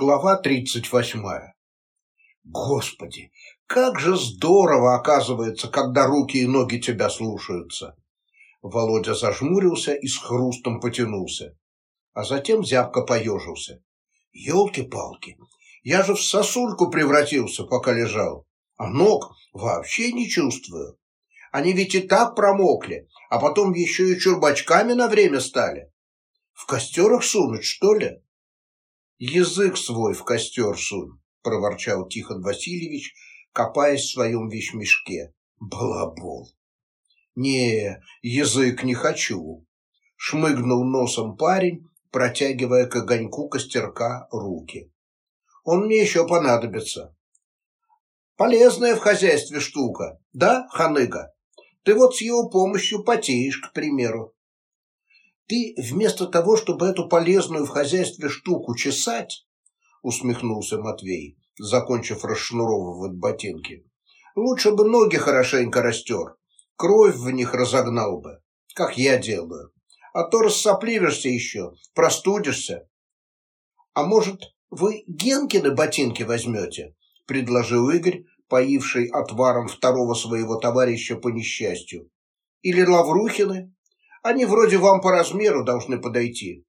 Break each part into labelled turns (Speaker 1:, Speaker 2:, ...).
Speaker 1: Глава тридцать восьмая. Господи, как же здорово оказывается, когда руки и ноги тебя слушаются. Володя зажмурился и с хрустом потянулся, а затем зябко поежился. Елки-палки, я же в сосульку превратился, пока лежал, а ног вообще не чувствую. Они ведь и так промокли, а потом еще и чурбачками на время стали. В костер сунуть, что ли? Язык свой в костер сунь, проворчал Тихон Васильевич, копаясь в своем вещмешке. Балабол. Не, язык не хочу. Шмыгнул носом парень, протягивая к огоньку костерка руки. Он мне еще понадобится. Полезная в хозяйстве штука, да, ханыга? Ты вот с его помощью потеешь, к примеру. Ты вместо того, чтобы эту полезную в хозяйстве штуку чесать, усмехнулся Матвей, закончив расшнуровывать ботинки, лучше бы ноги хорошенько растер, кровь в них разогнал бы, как я делаю. А то рассопливишься еще, простудишься. А может, вы Генкины ботинки возьмете? предложил Игорь, поивший отваром второго своего товарища по несчастью. Или Лаврухины? Они вроде вам по размеру должны подойти.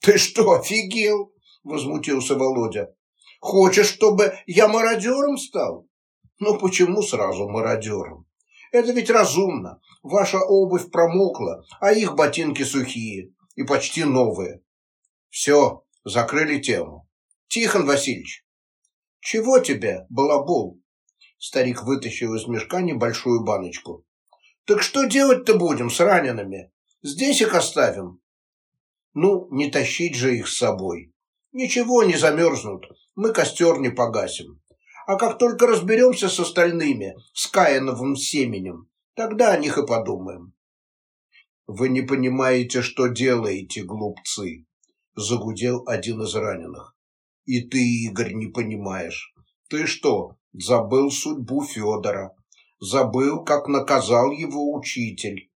Speaker 1: Ты что, офигел? Возмутился Володя. Хочешь, чтобы я мародером стал? Ну почему сразу мародером? Это ведь разумно. Ваша обувь промокла, а их ботинки сухие и почти новые. Все, закрыли тему. Тихон Васильевич, чего тебе, балабол? Старик вытащил из мешка небольшую баночку. Так что делать-то будем с ранеными? Здесь их оставим. Ну, не тащить же их с собой. Ничего, не замерзнут. Мы костер не погасим. А как только разберемся с остальными, с Каиновым семенем, тогда о них и подумаем. Вы не понимаете, что делаете, глупцы, загудел один из раненых. И ты, Игорь, не понимаешь. Ты что, забыл судьбу Федора? Забыл, как наказал его учитель?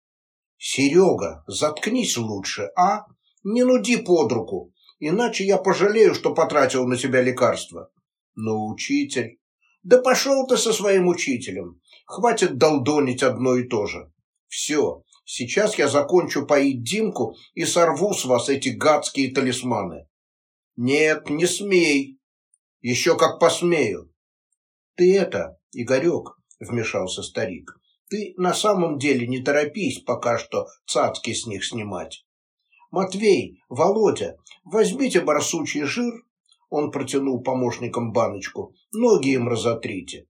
Speaker 1: Серега, заткнись лучше, а? Не нуди под руку, иначе я пожалею, что потратил на тебя лекарства. Но учитель... Да пошел ты со своим учителем. Хватит долдонить одно и то же. Все, сейчас я закончу поить Димку и сорву с вас эти гадские талисманы. Нет, не смей. Еще как посмею. Ты это, Игорек, вмешался старик, ты на самом деле не торопись пока что цацки с них снимать. Матвей, Володя, возьмите барсучий жир, он протянул помощникам баночку, ноги им разотрите.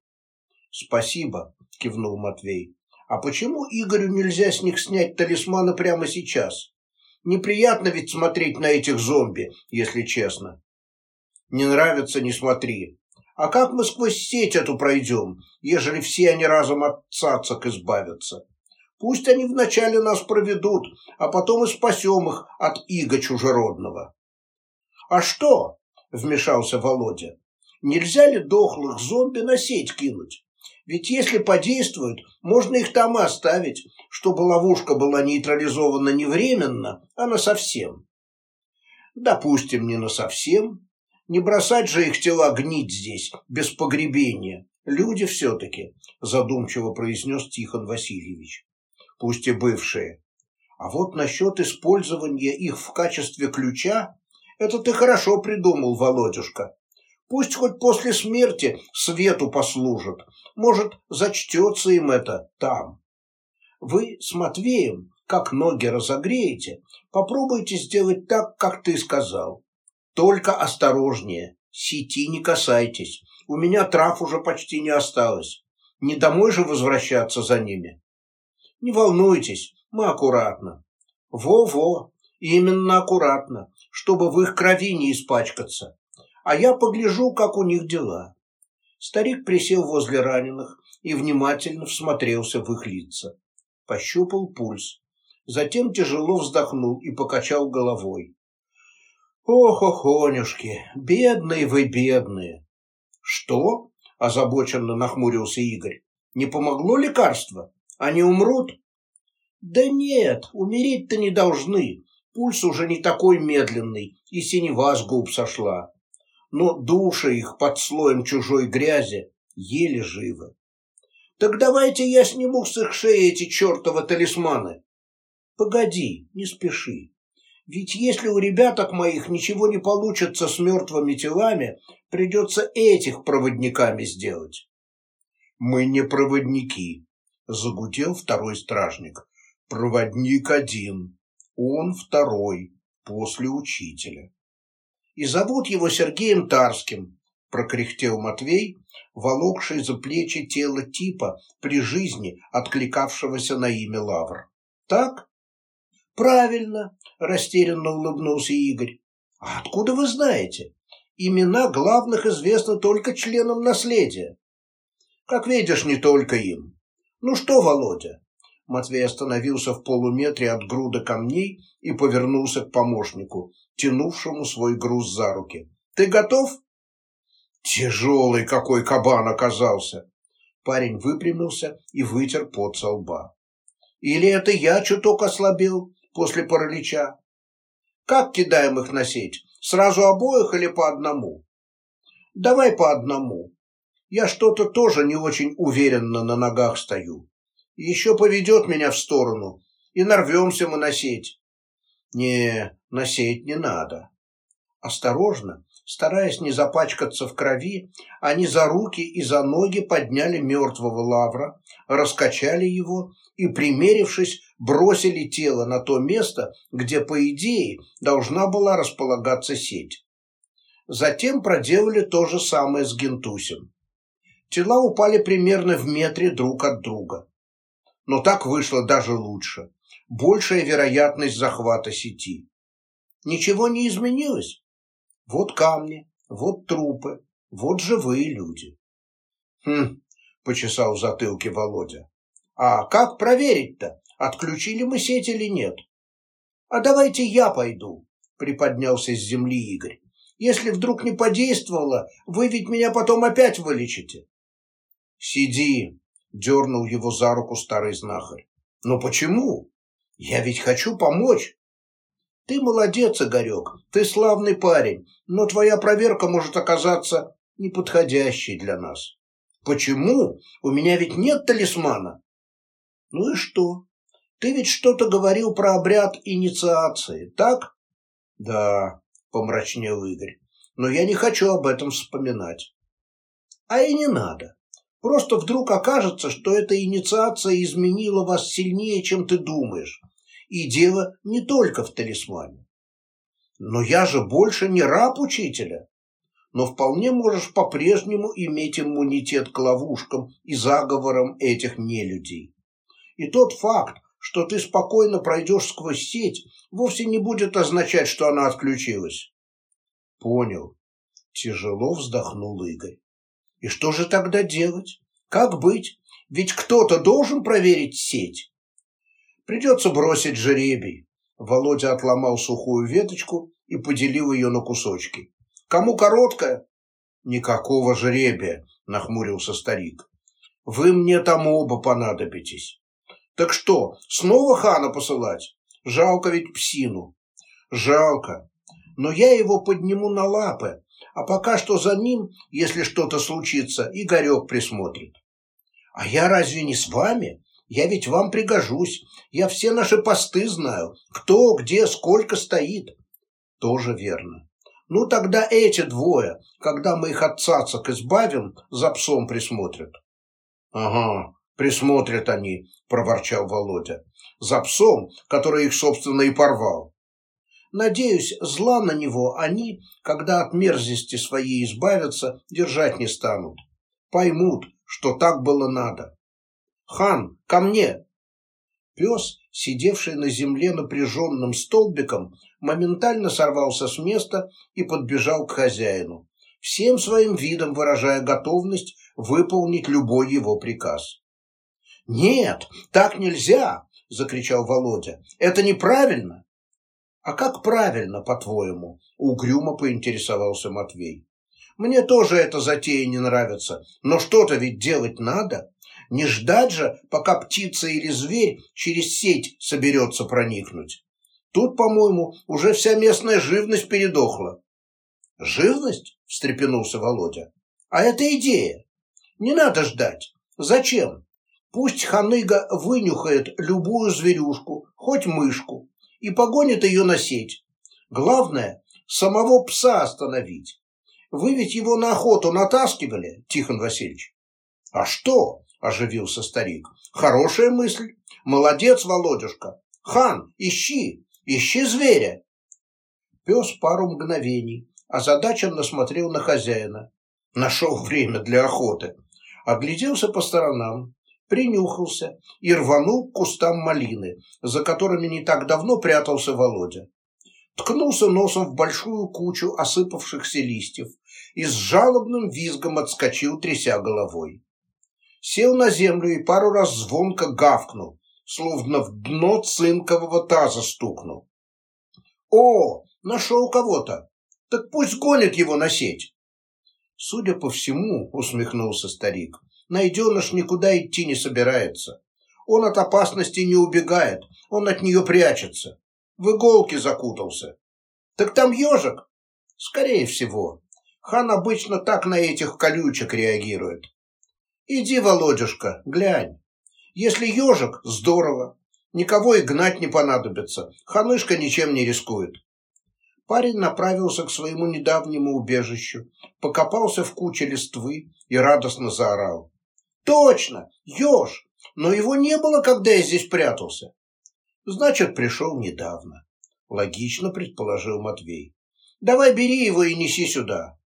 Speaker 1: Спасибо, кивнул Матвей. А почему Игорю нельзя с них снять талисманы прямо сейчас? Неприятно ведь смотреть на этих зомби, если честно. Не нравится, не смотри. А как мы сквозь сеть эту пройдем, ежели все они разом от цацок избавятся? Пусть они вначале нас проведут, а потом и спасем их от иго чужеродного. — А что? — вмешался Володя. — Нельзя ли дохлых зомби на сеть кинуть? Ведь если подействуют, можно их там и оставить, чтобы ловушка была нейтрализована не временно, а на совсем. Допустим, не на совсем, не бросать же их тела гнить здесь, без погребения. Люди все-таки, задумчиво произнес Тихон Васильевич. Пусть и бывшие. А вот насчет использования их в качестве ключа, это ты хорошо придумал, Володюшка. Пусть хоть после смерти свету послужат. Может, зачтется им это там. Вы с Матвеем, как ноги разогреете, попробуйте сделать так, как ты сказал. Только осторожнее, сети не касайтесь. У меня трав уже почти не осталось. Не домой же возвращаться за ними. Не волнуйтесь, мы аккуратно. Во-во, именно аккуратно, чтобы в их крови не испачкаться. А я погляжу, как у них дела. Старик присел возле раненых и внимательно всмотрелся в их лица. Пощупал пульс. Затем тяжело вздохнул и покачал головой. Ох, охонюшки, бедные вы, бедные. Что? Озабоченно нахмурился Игорь. Не помогло лекарство? Они умрут? Да нет, умереть-то не должны. Пульс уже не такой медленный, и синева с губ сошла. но души их под слоем чужой грязи еле живы. Так давайте я сниму с их шеи эти чертовы талисманы. Погоди, не спеши. Ведь если у ребяток моих ничего не получится с мертвыми телами, придется этих проводниками сделать. Мы не проводники, загудел второй стражник. Проводник один, он второй, после учителя. И зовут его Сергеем Тарским, прокряхтел Матвей, волокший за плечи тело типа при жизни, откликавшегося на имя Лавр. Так? Правильно, растерянно улыбнулся Игорь. А откуда вы знаете? Имена главных известны только членам наследия. Как видишь, не только им. Ну что, Володя? Матвей остановился в полуметре от груда камней и повернулся к помощнику, тянувшему свой груз за руки. Ты готов? Тяжелый какой кабан оказался. Парень выпрямился и вытер пот со лба. Или это я чуток ослабел после паралича? Как кидаем их на сеть? Сразу обоих или по одному? Давай по одному. Я что-то тоже не очень уверенно на ногах стою. Еще поведет меня в сторону, и нарвемся мы на сеть. Не, на сеть не надо. Осторожно, стараясь не запачкаться в крови, они за руки и за ноги подняли мертвого лавра, раскачали его и, примерившись, бросили тело на то место, где, по идее, должна была располагаться сеть. Затем проделали то же самое с Гентусем. Тела упали примерно в метре друг от друга. Но так вышло даже лучше. Большая вероятность захвата сети. Ничего не изменилось. Вот камни, вот трупы, вот живые люди. Хм, почесал в затылке Володя. А как проверить-то, отключили мы сеть или нет? А давайте я пойду, приподнялся с земли Игорь. Если вдруг не подействовало, вы ведь меня потом опять вылечите. «Сиди!» – дернул его за руку старый знахарь. «Но почему? Я ведь хочу помочь!» «Ты молодец, Игорек, ты славный парень, но твоя проверка может оказаться неподходящей для нас». «Почему? У меня ведь нет талисмана». «Ну и что? Ты ведь что-то говорил про обряд инициации, так?» «Да», – помрачнел Игорь, – «но я не хочу об этом вспоминать». «А и не надо. Просто вдруг окажется, что эта инициация изменила вас сильнее, чем ты думаешь. И дело не только в талисмане. Но я же больше не раб учителя. Но вполне можешь по-прежнему иметь иммунитет к ловушкам и заговорам этих нелюдей. И тот факт, что ты спокойно пройдешь сквозь сеть, вовсе не будет означать, что она отключилась. Понял. Тяжело вздохнул Игорь. И что же тогда делать? Как быть? Ведь кто-то должен проверить сеть. Придется бросить жеребий. Володя отломал сухую веточку и поделил ее на кусочки. Кому короткая? Никакого жеребия, нахмурился старик. Вы мне там оба понадобитесь. Так что, снова хана посылать? Жалко ведь псину. Жалко. Но я его подниму на лапы, а пока что за ним, если что-то случится, Игорек присмотрит. А я разве не с вами? Я ведь вам пригожусь. Я все наши посты знаю. Кто, где, сколько стоит. Тоже верно. Ну тогда эти двое, когда мы их от цацок избавим, за псом присмотрят. Ага, присмотрят они, проворчал Володя. За псом, который их, собственно, и порвал. Надеюсь, зла на него они, когда от мерзости своей избавятся, держать не станут. Поймут, что так было надо. «Хан, ко мне!» Пес, сидевший на земле напряженным столбиком, моментально сорвался с места и подбежал к хозяину, всем своим видом выражая готовность выполнить любой его приказ. «Нет, так нельзя!» – закричал Володя. «Это неправильно!» «А как правильно, по-твоему?» – угрюмо поинтересовался Матвей. «Мне тоже эта затея не нравится, но что-то ведь делать надо. Не ждать же, пока птица или зверь через сеть соберется проникнуть. Тут, по-моему, уже вся местная живность передохла». Живность? встрепенулся Володя. А это идея. Не надо ждать. Зачем? Пусть ханыга вынюхает любую зверюшку, хоть мышку, и погонит ее на сеть. Главное, самого пса остановить. Вы ведь его на охоту натаскивали, Тихон Васильевич? А что? Оживился старик. Хорошая мысль. Молодец, Володюшка. Хан, ищи, ищи зверя. Пес пару мгновений озадаченно смотрел на хозяина. Нашел время для охоты. Огляделся по сторонам, принюхался и рванул к кустам малины, за которыми не так давно прятался Володя. Ткнулся носом в большую кучу осыпавшихся листьев и с жалобным визгом отскочил, тряся головой. Сел на землю и пару раз звонко гавкнул, словно в дно цинкового таза стукнул. «О, нашел кого-то! Так пусть гонит его на сеть!» Судя по всему, усмехнулся старик, найденыш никуда идти не собирается. Он от опасности не убегает, он от нее прячется. В иголки закутался. Так там ежик? Скорее всего. Хан обычно так на этих колючек реагирует. Иди, Володюшка, глянь. Если ежик, здорово. Никого и гнать не понадобится. Ханышка ничем не рискует. Парень направился к своему недавнему убежищу, покопался в куче листвы и радостно заорал. Точно, еж, но его не было, когда я здесь прятался. Значит, пришел недавно. Логично предположил Матвей. Давай бери его и неси сюда.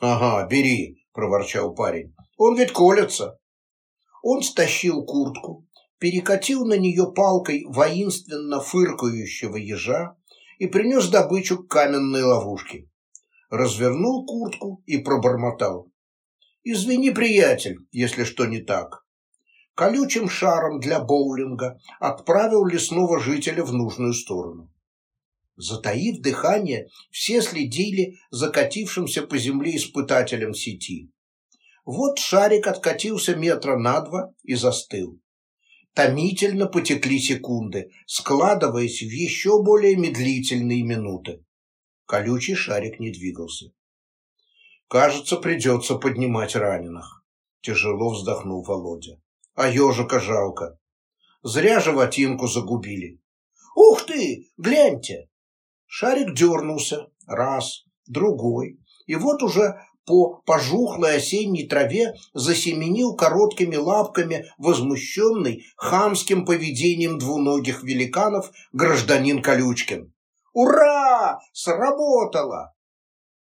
Speaker 1: Ага, бери, проворчал парень. Он ведь колется. Он стащил куртку, перекатил на нее палкой воинственно фыркающего ежа и принес добычу к каменной ловушке. Развернул куртку и пробормотал. Извини, приятель, если что не так. Колючим шаром для боулинга отправил лесного жителя в нужную сторону. Затаив дыхание, все следили за катившимся по земле испытателем сети. Вот шарик откатился метра на два и застыл. Томительно потекли секунды, складываясь в еще более медлительные минуты. Колючий шарик не двигался. Кажется, придется поднимать раненых. Тяжело вздохнул Володя. А ежика жалко. Зря животинку загубили. Ух ты, гляньте! Шарик дернулся. Раз, другой. И вот уже по пожухлой осенней траве засеменил короткими лапками возмущенный хамским поведением двуногих великанов гражданин Колючкин. «Ура! Сработало!»